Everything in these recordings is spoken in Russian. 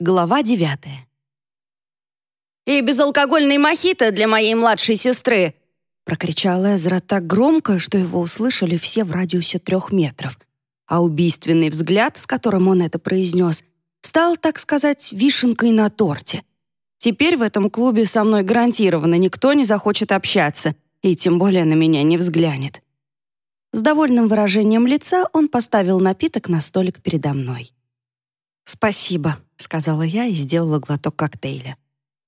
Глава девятая. «И безалкогольный мохито для моей младшей сестры!» прокричал Эзра так громко, что его услышали все в радиусе трех метров. А убийственный взгляд, с которым он это произнес, стал, так сказать, вишенкой на торте. Теперь в этом клубе со мной гарантированно никто не захочет общаться, и тем более на меня не взглянет. С довольным выражением лица он поставил напиток на столик передо мной. «Спасибо», — сказала я и сделала глоток коктейля.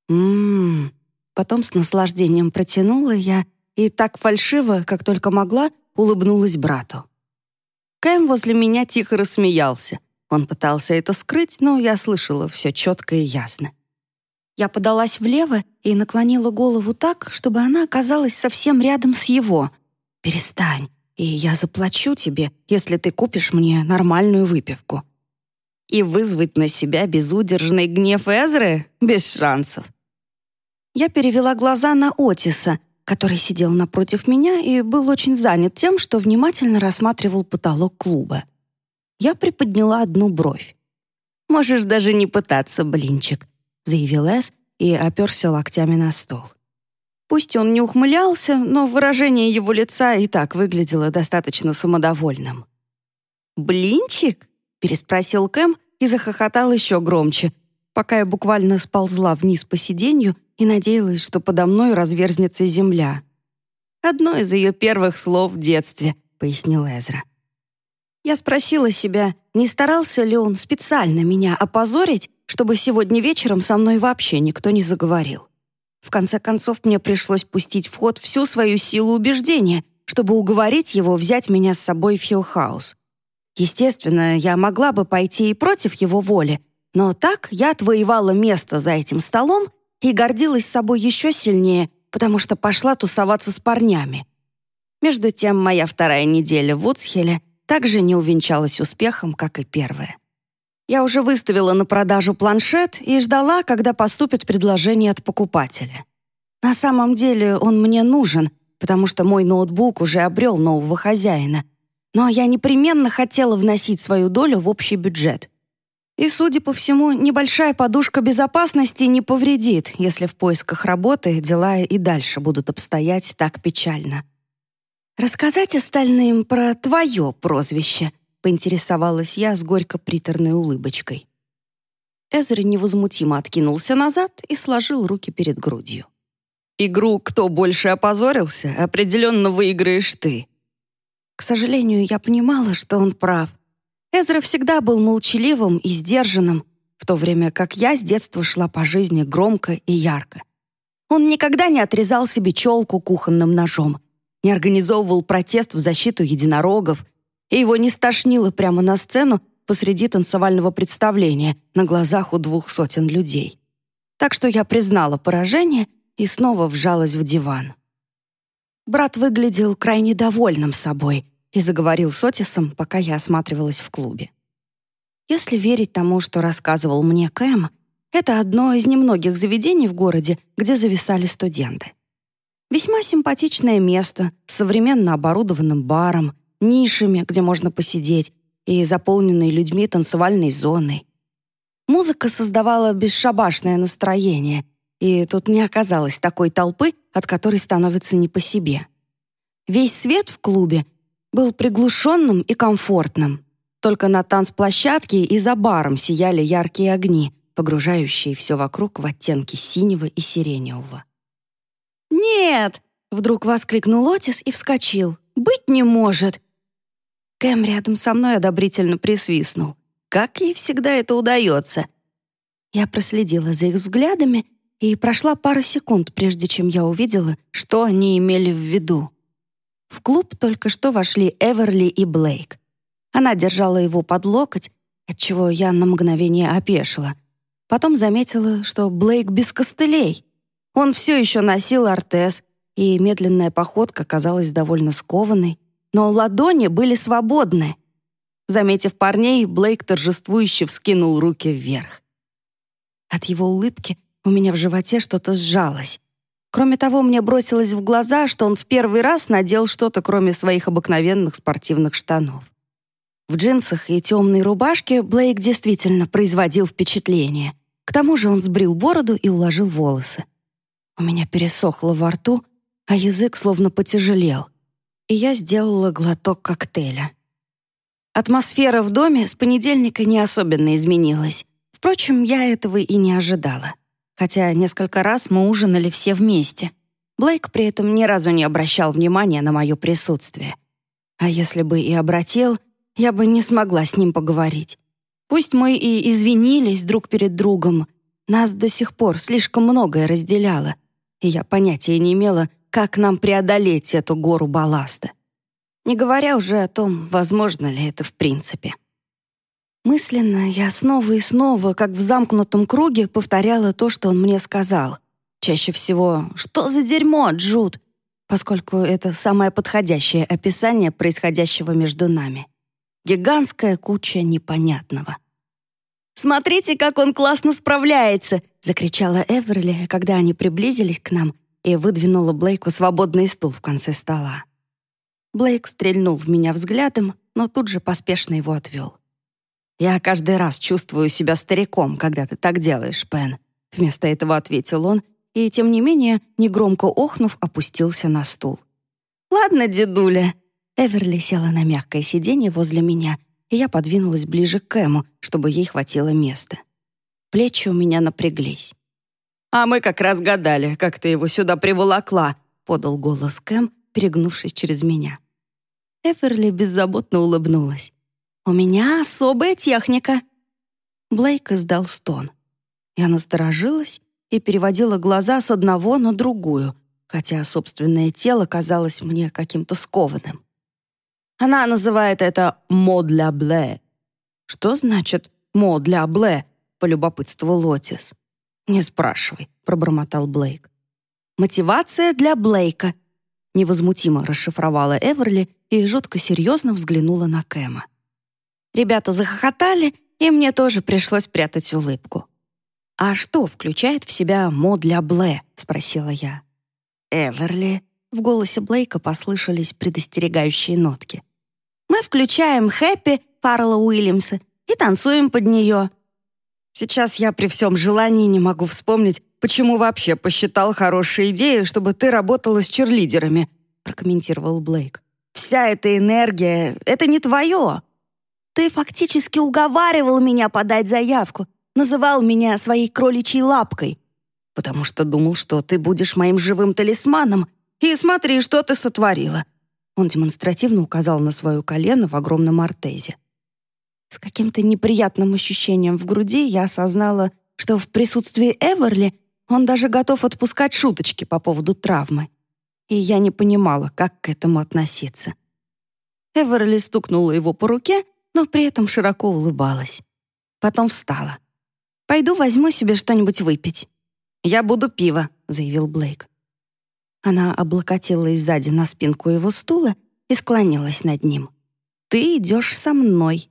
«Ммм...» Потом с наслаждением протянула я и так фальшиво, как только могла, улыбнулась брату. Кэм возле меня тихо рассмеялся. Он пытался это скрыть, но я слышала все четко и ясно. Я подалась влево и наклонила голову так, чтобы она оказалась совсем рядом с его. «Перестань, и я заплачу тебе, если ты купишь мне нормальную выпивку» и вызвать на себя безудержный гнев Эзры без шансов. Я перевела глаза на Отиса, который сидел напротив меня и был очень занят тем, что внимательно рассматривал потолок клуба. Я приподняла одну бровь. «Можешь даже не пытаться, блинчик», — заявил Эс и оперся локтями на стол. Пусть он не ухмылялся, но выражение его лица и так выглядело достаточно самодовольным. «Блинчик?» Переспросил Кэм и захохотал еще громче, пока я буквально сползла вниз по сиденью и надеялась, что подо мной разверзнется земля. «Одно из ее первых слов в детстве», — пояснил Эзра. Я спросила себя, не старался ли он специально меня опозорить, чтобы сегодня вечером со мной вообще никто не заговорил. В конце концов, мне пришлось пустить в ход всю свою силу убеждения, чтобы уговорить его взять меня с собой в Хиллхаус. Естественно, я могла бы пойти и против его воли, но так я отвоевала место за этим столом и гордилась собой еще сильнее, потому что пошла тусоваться с парнями. Между тем, моя вторая неделя в Вудсхеле также не увенчалась успехом, как и первая. Я уже выставила на продажу планшет и ждала, когда поступит предложение от покупателя. На самом деле он мне нужен, потому что мой ноутбук уже обрел нового хозяина, но я непременно хотела вносить свою долю в общий бюджет. И, судя по всему, небольшая подушка безопасности не повредит, если в поисках работы дела и дальше будут обстоять так печально. «Рассказать остальным про твое прозвище», — поинтересовалась я с горько-приторной улыбочкой. Эзра невозмутимо откинулся назад и сложил руки перед грудью. «Игру «Кто больше опозорился» определенно выиграешь ты», к сожалению, я понимала, что он прав. Эзра всегда был молчаливым и сдержанным, в то время как я с детства шла по жизни громко и ярко. Он никогда не отрезал себе челку кухонным ножом, не организовывал протест в защиту единорогов, и его не стошнило прямо на сцену посреди танцевального представления на глазах у двух сотен людей. Так что я признала поражение и снова вжалась в диван. Брат выглядел крайне довольным собой, и заговорил с Отисом, пока я осматривалась в клубе. Если верить тому, что рассказывал мне Кэм, это одно из немногих заведений в городе, где зависали студенты. Весьма симпатичное место с современно оборудованным баром, нишами, где можно посидеть, и заполненной людьми танцевальной зоной. Музыка создавала бесшабашное настроение, и тут не оказалось такой толпы, от которой становится не по себе. Весь свет в клубе был приглушенным и комфортным. Только на танцплощадке и за баром сияли яркие огни, погружающие все вокруг в оттенки синего и сиреневого. «Нет!» — вдруг воскликнул Отис и вскочил. «Быть не может!» Кэм рядом со мной одобрительно присвистнул. Как ей всегда это удается? Я проследила за их взглядами, и прошла пара секунд, прежде чем я увидела, что они имели в виду. В клуб только что вошли Эверли и Блейк. Она держала его под локоть, отчего я на мгновение опешила. Потом заметила, что Блейк без костылей. Он все еще носил артез, и медленная походка казалась довольно скованной, но ладони были свободны. Заметив парней, Блейк торжествующе вскинул руки вверх. От его улыбки у меня в животе что-то сжалось. Кроме того, мне бросилось в глаза, что он в первый раз надел что-то, кроме своих обыкновенных спортивных штанов. В джинсах и темной рубашке Блейк действительно производил впечатление, К тому же он сбрил бороду и уложил волосы. У меня пересохло во рту, а язык словно потяжелел. И я сделала глоток коктейля. Атмосфера в доме с понедельника не особенно изменилась. Впрочем, я этого и не ожидала. Хотя несколько раз мы ужинали все вместе. Блейк при этом ни разу не обращал внимания на мое присутствие. А если бы и обратил, я бы не смогла с ним поговорить. Пусть мы и извинились друг перед другом, нас до сих пор слишком многое разделяло, и я понятия не имела, как нам преодолеть эту гору балласта. Не говоря уже о том, возможно ли это в принципе. Мысленно я снова и снова, как в замкнутом круге, повторяла то, что он мне сказал. Чаще всего «Что за дерьмо, Джуд?» поскольку это самое подходящее описание происходящего между нами. Гигантская куча непонятного. «Смотрите, как он классно справляется!» — закричала Эверли, когда они приблизились к нам и выдвинула Блейку свободный стул в конце стола. Блейк стрельнул в меня взглядом, но тут же поспешно его отвел. «Я каждый раз чувствую себя стариком, когда ты так делаешь, Пен», — вместо этого ответил он, и, тем не менее, негромко охнув, опустился на стул. «Ладно, дедуля». Эверли села на мягкое сиденье возле меня, и я подвинулась ближе к Эму, чтобы ей хватило места. Плечи у меня напряглись. «А мы как раз гадали, как ты его сюда приволокла», — подал голос Кэм, перегнувшись через меня. Эверли беззаботно улыбнулась. «У меня особая техника». Блейк издал стон. Я насторожилась и переводила глаза с одного на другую, хотя собственное тело казалось мне каким-то скованным. Она называет это «мо для бле». «Что значит «мо для бле»?» — полюбопытствовал Лотис. «Не спрашивай», — пробормотал Блейк. «Мотивация для Блейка», — невозмутимо расшифровала Эверли и жутко серьезно взглянула на Кэма. Ребята захохотали, и мне тоже пришлось прятать улыбку. «А что включает в себя мод для Блэ?» — спросила я. «Эверли», — в голосе Блейка послышались предостерегающие нотки. «Мы включаем «Хэппи» Фаррелла Уильямса и танцуем под нее». «Сейчас я при всем желании не могу вспомнить, почему вообще посчитал хорошей идеей, чтобы ты работала с черлидерами», — прокомментировал Блейк. «Вся эта энергия — это не твое». «Ты фактически уговаривал меня подать заявку, называл меня своей кроличьей лапкой, потому что думал, что ты будешь моим живым талисманом. И смотри, что ты сотворила». Он демонстративно указал на свое колено в огромном ортезе. С каким-то неприятным ощущением в груди я осознала, что в присутствии Эверли он даже готов отпускать шуточки по поводу травмы. И я не понимала, как к этому относиться. Эверли стукнула его по руке, но при этом широко улыбалась. Потом встала. Пойду возьму себе что-нибудь выпить». «Я буду пиво», — заявил Блейк. Она облокотилась сзади на спинку его стула и склонилась над ним. «Ты идешь со мной».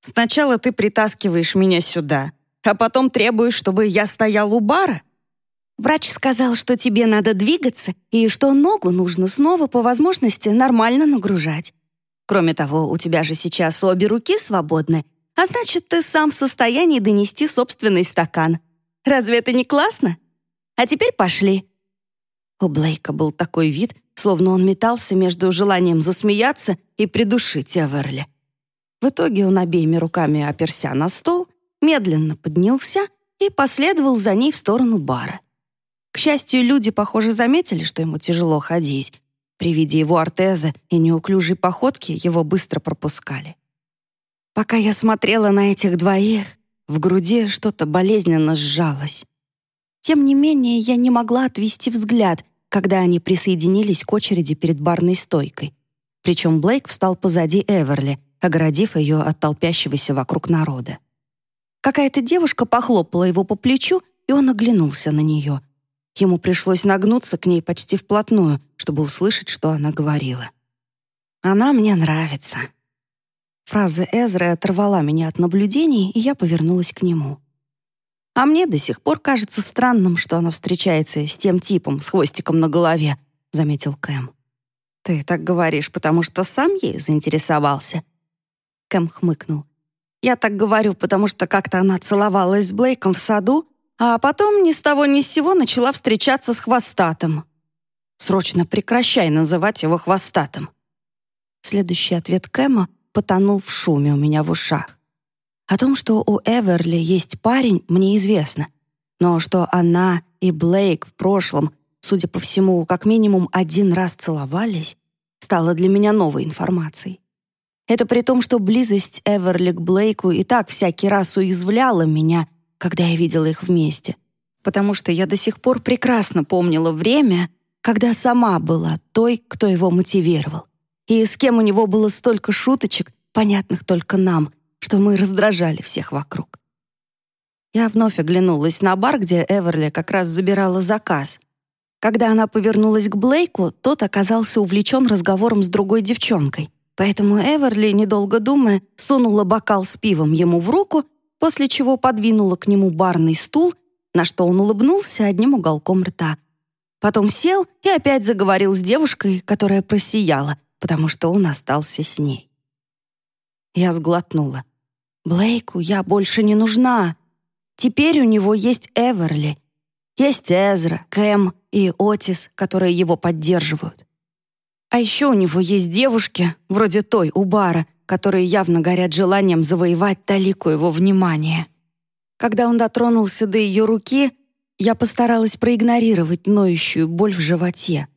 «Сначала ты притаскиваешь меня сюда, а потом требуешь, чтобы я стоял у бара?» Врач сказал, что тебе надо двигаться и что ногу нужно снова по возможности нормально нагружать. Кроме того, у тебя же сейчас обе руки свободны, а значит, ты сам в состоянии донести собственный стакан. Разве это не классно? А теперь пошли». У Блейка был такой вид, словно он метался между желанием засмеяться и придушить Эверли. В итоге он обеими руками оперся на стол, медленно поднялся и последовал за ней в сторону бара. К счастью, люди, похоже, заметили, что ему тяжело ходить. При виде его ортеза и неуклюжей походки его быстро пропускали. Пока я смотрела на этих двоих, в груди что-то болезненно сжалось. Тем не менее, я не могла отвести взгляд, когда они присоединились к очереди перед барной стойкой. Причем Блейк встал позади Эверли, огородив ее от толпящегося вокруг народа. Какая-то девушка похлопала его по плечу, и он оглянулся на нее. Ему пришлось нагнуться к ней почти вплотную, чтобы услышать, что она говорила. «Она мне нравится», Фраза Эзры оторвала меня от наблюдений, и я повернулась к нему. А мне до сих пор кажется странным, что она встречается с тем типом с хвостиком на голове, заметил Кэм. Ты так говоришь, потому что сам ею заинтересовался. Кэм хмыкнул. Я так говорю, потому что как-то она целовалась с Блейком в саду, а потом ни с того ни с сего начала встречаться с хвостатым. Срочно прекращай называть его хвостатым. Следующий ответ Кэма потонул в шуме у меня в ушах. О том, что у Эверли есть парень, мне известно. Но что она и Блейк в прошлом, судя по всему, как минимум один раз целовались, стало для меня новой информацией. Это при том, что близость Эверли к Блейку и так всякий раз уязвляла меня, когда я видела их вместе. Потому что я до сих пор прекрасно помнила время, когда сама была той, кто его мотивировал. И с кем у него было столько шуточек, понятных только нам, что мы раздражали всех вокруг. Я вновь оглянулась на бар, где Эверли как раз забирала заказ. Когда она повернулась к Блейку, тот оказался увлечен разговором с другой девчонкой. Поэтому Эверли, недолго думая, сунула бокал с пивом ему в руку, после чего подвинула к нему барный стул, на что он улыбнулся одним уголком рта. Потом сел и опять заговорил с девушкой, которая просияла, потому что он остался с ней. Я сглотнула. Блейку я больше не нужна. Теперь у него есть Эверли. Есть Эзра, Кэм и Отис, которые его поддерживают. А еще у него есть девушки, вроде той у бара, которые явно горят желанием завоевать талику его внимания. Когда он дотронулся до ее руки, я постаралась проигнорировать ноющую боль в животе.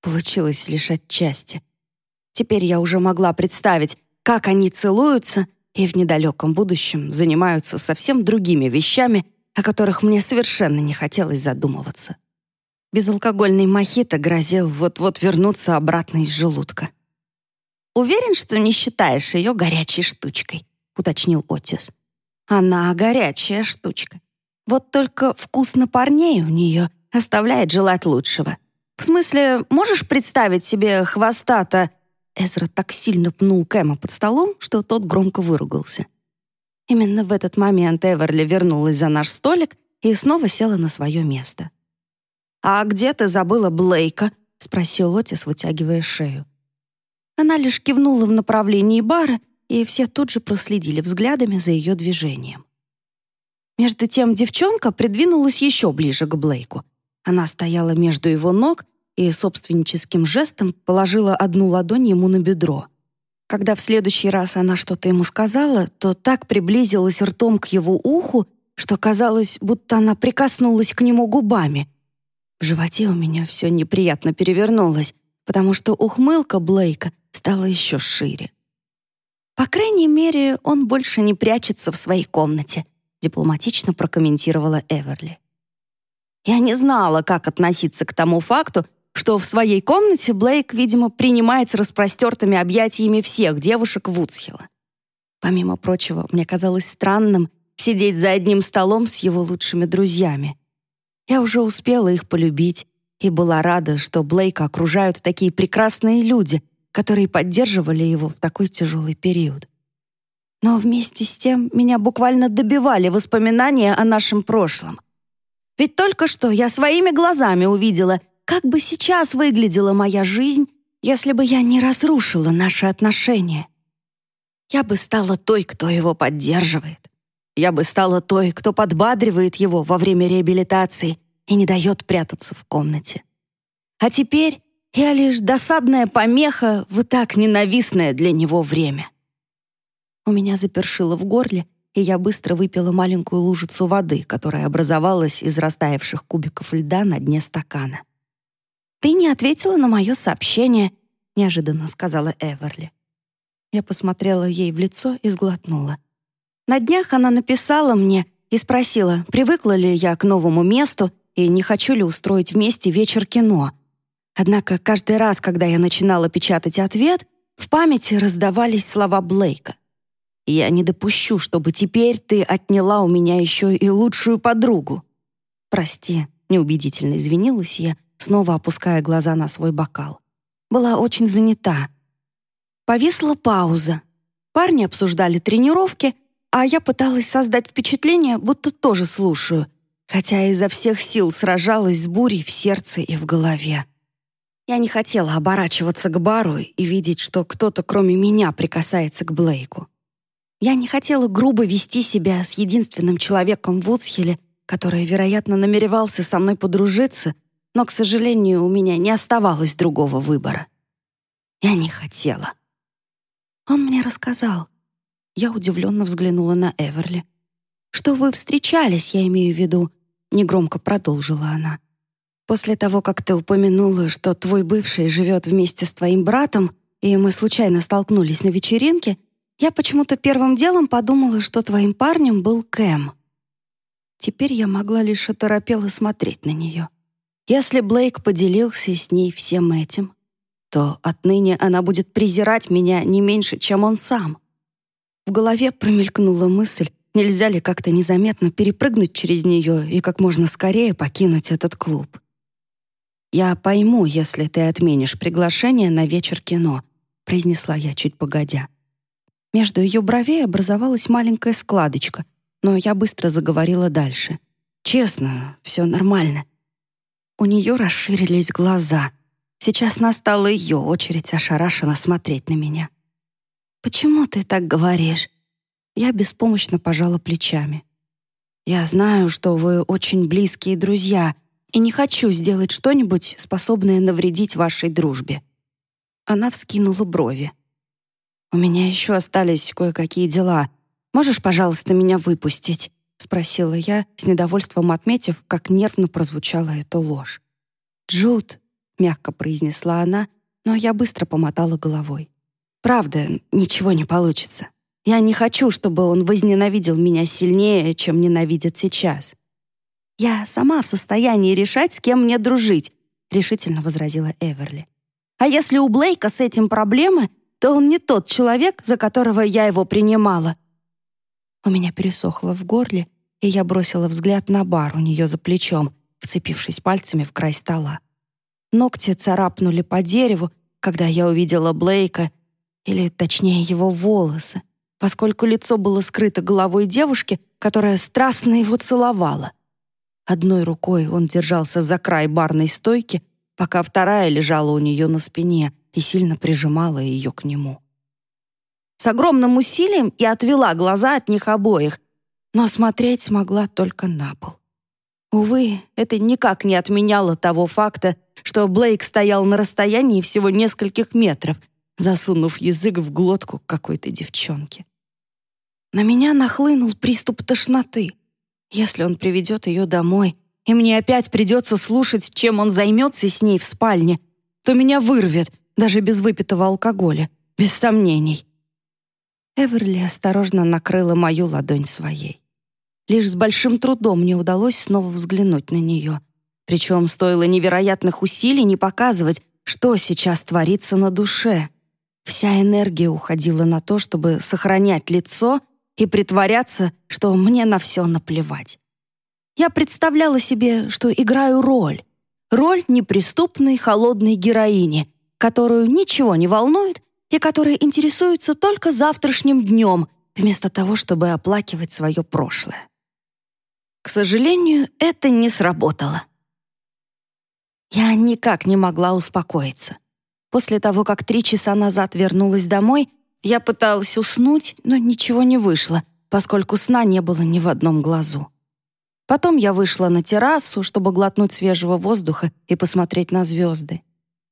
Получилось лишь отчасти. Теперь я уже могла представить, как они целуются и в недалеком будущем занимаются совсем другими вещами, о которых мне совершенно не хотелось задумываться. Безалкогольный мохито грозил вот-вот вернуться обратно из желудка. «Уверен, что не считаешь ее горячей штучкой», — уточнил Отис. «Она горячая штучка. Вот только вкус на парней у нее оставляет желать лучшего. В смысле, можешь представить себе хвостата Эзра так сильно пнул Кэма под столом, что тот громко выругался. Именно в этот момент Эверли вернулась за наш столик и снова села на свое место. «А где ты забыла Блейка?» — спросил Отис, вытягивая шею. Она лишь кивнула в направлении бара, и все тут же проследили взглядами за ее движением. Между тем девчонка придвинулась еще ближе к Блейку. Она стояла между его ног и собственническим жестом положила одну ладонь ему на бедро. Когда в следующий раз она что-то ему сказала, то так приблизилась ртом к его уху, что казалось, будто она прикоснулась к нему губами. В животе у меня все неприятно перевернулось, потому что ухмылка Блейка стала еще шире. «По крайней мере, он больше не прячется в своей комнате», дипломатично прокомментировала Эверли. Я не знала, как относиться к тому факту, что в своей комнате Блейк, видимо, принимает с распростертыми объятиями всех девушек Вудсхилла. Помимо прочего, мне казалось странным сидеть за одним столом с его лучшими друзьями. Я уже успела их полюбить и была рада, что Блейка окружают такие прекрасные люди, которые поддерживали его в такой тяжелый период. Но вместе с тем меня буквально добивали воспоминания о нашем прошлом. Ведь только что я своими глазами увидела, как бы сейчас выглядела моя жизнь, если бы я не разрушила наши отношения? Я бы стала той, кто его поддерживает. Я бы стала той, кто подбадривает его во время реабилитации и не дает прятаться в комнате. А теперь я лишь досадная помеха в и так ненавистное для него время. У меня запершило в горле, и я быстро выпила маленькую лужицу воды, которая образовалась из растаявших кубиков льда на дне стакана. «Ты не ответила на мое сообщение», — неожиданно сказала Эверли. Я посмотрела ей в лицо и сглотнула. На днях она написала мне и спросила, привыкла ли я к новому месту и не хочу ли устроить вместе вечер кино. Однако каждый раз, когда я начинала печатать ответ, в памяти раздавались слова Блейка. «Я не допущу, чтобы теперь ты отняла у меня еще и лучшую подругу». «Прости», — неубедительно извинилась я, снова опуская глаза на свой бокал. Была очень занята. Повисла пауза. Парни обсуждали тренировки, а я пыталась создать впечатление, будто тоже слушаю, хотя изо всех сил сражалась с бурей в сердце и в голове. Я не хотела оборачиваться к бару и видеть, что кто-то кроме меня прикасается к Блейку. Я не хотела грубо вести себя с единственным человеком в Вудсхилле, который, вероятно, намеревался со мной подружиться, но, к сожалению, у меня не оставалось другого выбора. Я не хотела. Он мне рассказал. Я удивленно взглянула на Эверли. «Что вы встречались, я имею в виду», — негромко продолжила она. «После того, как ты упомянула, что твой бывший живет вместе с твоим братом, и мы случайно столкнулись на вечеринке, я почему-то первым делом подумала, что твоим парнем был Кэм. Теперь я могла лишь оторопело смотреть на нее. Если Блейк поделился с ней всем этим, то отныне она будет презирать меня не меньше, чем он сам. В голове промелькнула мысль, нельзя ли как-то незаметно перепрыгнуть через нее и как можно скорее покинуть этот клуб. «Я пойму, если ты отменишь приглашение на вечер кино», произнесла я чуть погодя. Между ее бровей образовалась маленькая складочка, но я быстро заговорила дальше. «Честно, все нормально». У нее расширились глаза. Сейчас настала ее очередь ошарашенно смотреть на меня. «Почему ты так говоришь?» Я беспомощно пожала плечами. «Я знаю, что вы очень близкие друзья, и не хочу сделать что-нибудь, способное навредить вашей дружбе». Она вскинула брови. «У меня еще остались кое-какие дела. Можешь, пожалуйста, меня выпустить?» — спросила я, с недовольством отметив, как нервно прозвучала эта ложь. «Джуд», — мягко произнесла она, но я быстро помотала головой. «Правда, ничего не получится. Я не хочу, чтобы он возненавидел меня сильнее, чем ненавидит сейчас». «Я сама в состоянии решать, с кем мне дружить», — решительно возразила Эверли. А если у Блейка с этим проблемы, то он не тот человек, за которого я его принимала. У меня пересохло в горле, и я бросила взгляд на бар у нее за плечом, вцепившись пальцами в край стола. Ногти царапнули по дереву, когда я увидела Блейка, или точнее его волосы, поскольку лицо было скрыто головой девушки, которая страстно его целовала. Одной рукой он держался за край барной стойки, пока вторая лежала у нее на спине и сильно прижимала ее к нему. С огромным усилием я отвела глаза от них обоих, но смотреть смогла только на пол. Увы, это никак не отменяло того факта, что Блейк стоял на расстоянии всего нескольких метров, засунув язык в глотку какой-то девчонки. На меня нахлынул приступ тошноты. Если он приведет ее домой, и мне опять придется слушать, чем он займется с ней в спальне, то меня вырвет, даже без выпитого алкоголя, без сомнений. Эверли осторожно накрыла мою ладонь своей. Лишь с большим трудом мне удалось снова взглянуть на нее. Причем стоило невероятных усилий не показывать, что сейчас творится на душе. Вся энергия уходила на то, чтобы сохранять лицо и притворяться, что мне на все наплевать. Я представляла себе, что играю роль. Роль неприступной, холодной героини, которую ничего не волнует и которая интересуется только завтрашним днем, вместо того, чтобы оплакивать свое прошлое. К сожалению, это не сработало. Я никак не могла успокоиться. После того, как три часа назад вернулась домой, я пыталась уснуть, но ничего не вышло, поскольку сна не было ни в одном глазу. Потом я вышла на террасу, чтобы глотнуть свежего воздуха и посмотреть на звезды.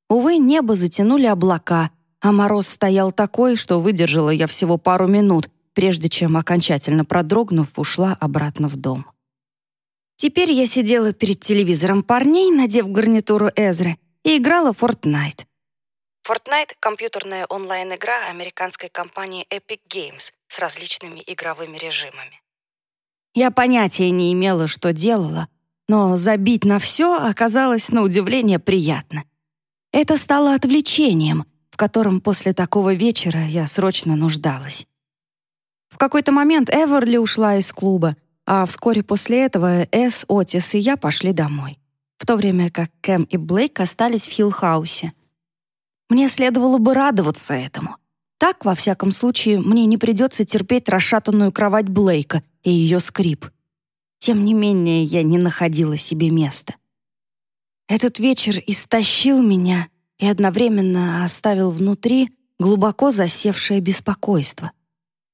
Увы, небо затянули облака, а мороз стоял такой, что выдержала я всего пару минут, прежде чем, окончательно продрогнув, ушла обратно в дом. Теперь я сидела перед телевизором парней, надев гарнитуру Эзры, и играла в Fortnite. Fortnite — компьютерная онлайн-игра американской компании Epic Games с различными игровыми режимами. Я понятия не имела, что делала, но забить на все оказалось на удивление приятно. Это стало отвлечением, в котором после такого вечера я срочно нуждалась. В какой-то момент Эверли ушла из клуба, а вскоре после этого Эс, Отис и я пошли домой, в то время как Кэм и Блейк остались в Хиллхаусе. Мне следовало бы радоваться этому. Так, во всяком случае, мне не придется терпеть расшатанную кровать Блейка — и ее скрип. Тем не менее, я не находила себе места. Этот вечер истощил меня и одновременно оставил внутри глубоко засевшее беспокойство.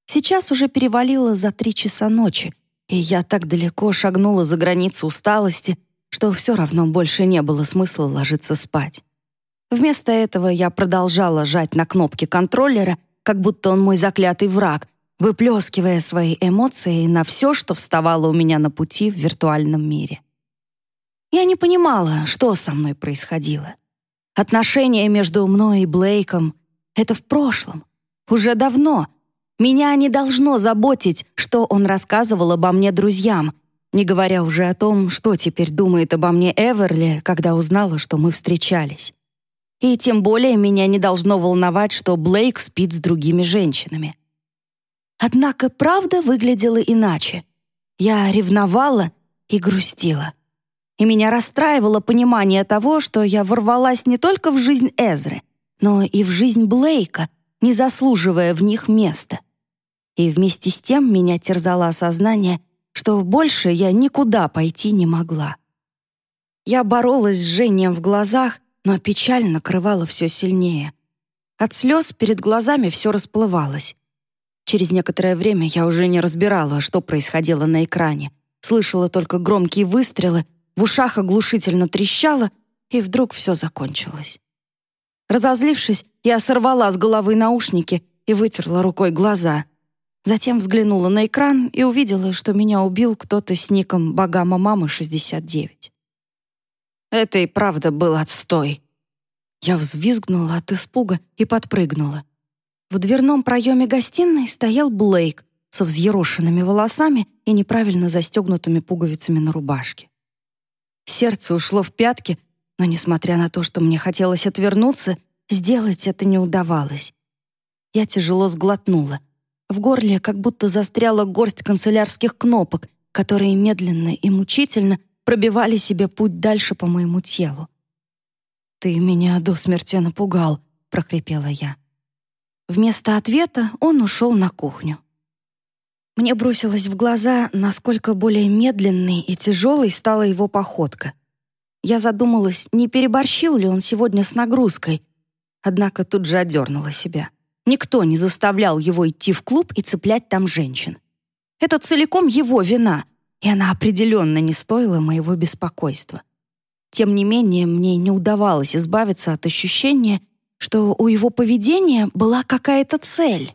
Сейчас уже перевалило за три часа ночи, и я так далеко шагнула за границу усталости, что все равно больше не было смысла ложиться спать. Вместо этого я продолжала жать на кнопки контроллера, как будто он мой заклятый враг, выплескивая свои эмоции на все, что вставало у меня на пути в виртуальном мире. Я не понимала, что со мной происходило. Отношения между мной и Блейком — это в прошлом, уже давно. Меня не должно заботить, что он рассказывал обо мне друзьям, не говоря уже о том, что теперь думает обо мне Эверли, когда узнала, что мы встречались. И тем более меня не должно волновать, что Блейк спит с другими женщинами. Однако правда выглядела иначе. Я ревновала и грустила. И меня расстраивало понимание того, что я ворвалась не только в жизнь Эзры, но и в жизнь Блейка, не заслуживая в них места. И вместе с тем меня терзало осознание, что больше я никуда пойти не могла. Я боролась с жжением в глазах, но печаль накрывала все сильнее. От слез перед глазами все расплывалось. Через некоторое время я уже не разбирала, что происходило на экране. Слышала только громкие выстрелы, в ушах оглушительно трещало, и вдруг все закончилось. Разозлившись, я сорвала с головы наушники и вытерла рукой глаза. Затем взглянула на экран и увидела, что меня убил кто-то с ником «Богама Мамы 69». Это и правда был отстой. Я взвизгнула от испуга и подпрыгнула. В дверном проеме гостиной стоял Блейк со взъерошенными волосами и неправильно застегнутыми пуговицами на рубашке. Сердце ушло в пятки, но, несмотря на то, что мне хотелось отвернуться, сделать это не удавалось. Я тяжело сглотнула. В горле как будто застряла горсть канцелярских кнопок, которые медленно и мучительно пробивали себе путь дальше по моему телу. «Ты меня до смерти напугал», — прохрипела я. Вместо ответа он ушел на кухню. Мне бросилось в глаза, насколько более медленной и тяжелой стала его походка. Я задумалась, не переборщил ли он сегодня с нагрузкой, однако тут же одернула себя. Никто не заставлял его идти в клуб и цеплять там женщин. Это целиком его вина, и она определенно не стоила моего беспокойства. Тем не менее, мне не удавалось избавиться от ощущения, что у его поведения была какая-то цель.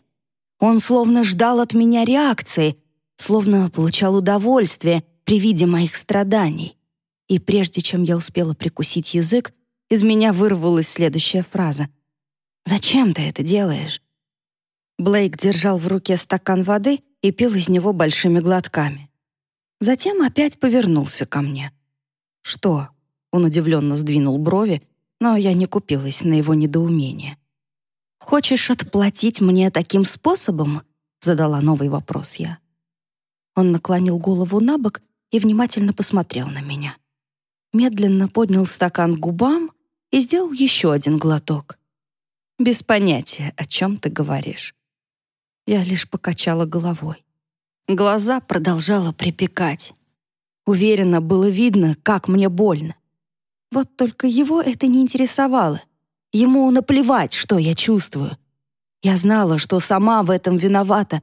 Он словно ждал от меня реакции, словно получал удовольствие при виде моих страданий. И прежде чем я успела прикусить язык, из меня вырвалась следующая фраза. «Зачем ты это делаешь?» Блейк держал в руке стакан воды и пил из него большими глотками. Затем опять повернулся ко мне. «Что?» — он удивленно сдвинул брови но я не купилась на его недоумение. «Хочешь отплатить мне таким способом?» — задала новый вопрос я. Он наклонил голову на бок и внимательно посмотрел на меня. Медленно поднял стакан к губам и сделал еще один глоток. «Без понятия, о чем ты говоришь». Я лишь покачала головой. Глаза продолжала припекать. Уверенно было видно, как мне больно. Вот только его это не интересовало. Ему наплевать, что я чувствую. Я знала, что сама в этом виновата,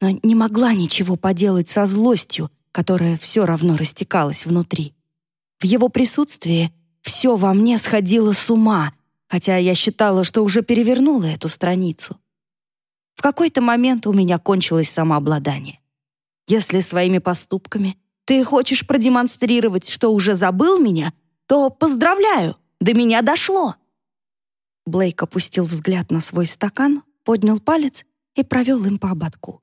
но не могла ничего поделать со злостью, которая все равно растекалась внутри. В его присутствии все во мне сходило с ума, хотя я считала, что уже перевернула эту страницу. В какой-то момент у меня кончилось самообладание. Если своими поступками ты хочешь продемонстрировать, что уже забыл меня — то поздравляю, до меня дошло». Блейк опустил взгляд на свой стакан, поднял палец и провел им по ободку.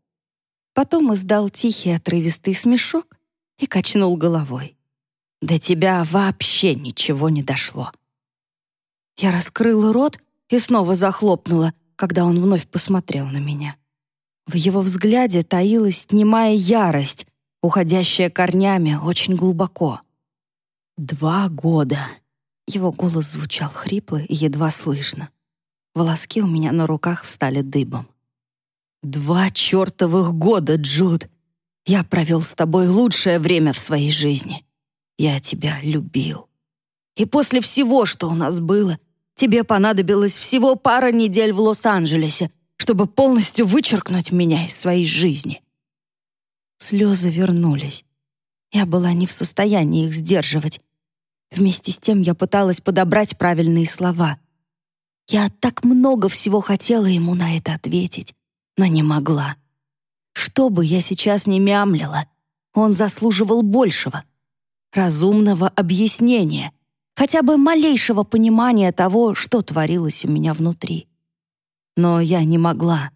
Потом издал тихий отрывистый смешок и качнул головой. «До тебя вообще ничего не дошло». Я раскрыла рот и снова захлопнула, когда он вновь посмотрел на меня. В его взгляде таилась немая ярость, уходящая корнями очень глубоко. Два года. Его голос звучал хрипло и едва слышно. Волоски у меня на руках встали дыбом. «Два чертовых года, Джуд! Я провел с тобой лучшее время в своей жизни. Я тебя любил. И после всего, что у нас было, тебе понадобилось всего пара недель в Лос-Анджелесе, чтобы полностью вычеркнуть меня из своей жизни. Слезы вернулись. Я была не в состоянии их сдерживать. Вместе с тем я пыталась подобрать правильные слова. Я так много всего хотела ему на это ответить, но не могла. Что бы я сейчас не мямлила, он заслуживал большего. Разумного объяснения, хотя бы малейшего понимания того, что творилось у меня внутри. Но я не могла.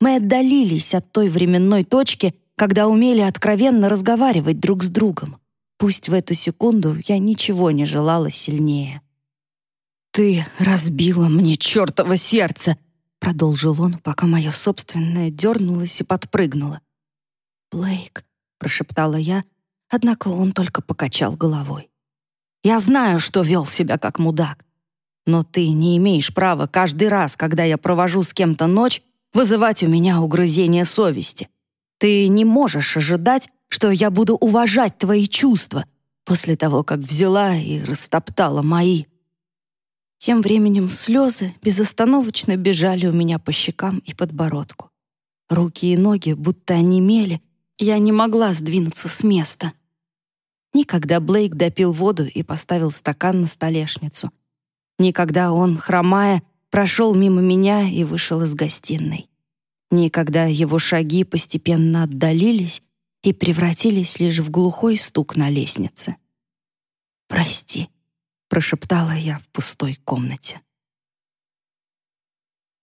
Мы отдалились от той временной точки, когда умели откровенно разговаривать друг с другом. Пусть в эту секунду я ничего не желала сильнее. «Ты разбила мне чертово сердце!» продолжил он, пока мое собственное дернулось и подпрыгнуло. «Блейк», — прошептала я, однако он только покачал головой. «Я знаю, что вел себя как мудак, но ты не имеешь права каждый раз, когда я провожу с кем-то ночь, вызывать у меня угрызение совести. Ты не можешь ожидать, что я буду уважать твои чувства после того, как взяла и растоптала мои». Тем временем слезы безостановочно бежали у меня по щекам и подбородку. Руки и ноги будто онемели, я не могла сдвинуться с места. Никогда Блейк допил воду и поставил стакан на столешницу. Никогда он, хромая, прошел мимо меня и вышел из гостиной. Никогда его шаги постепенно отдалились и превратились лишь в глухой стук на лестнице. «Прости», прошептала я в пустой комнате.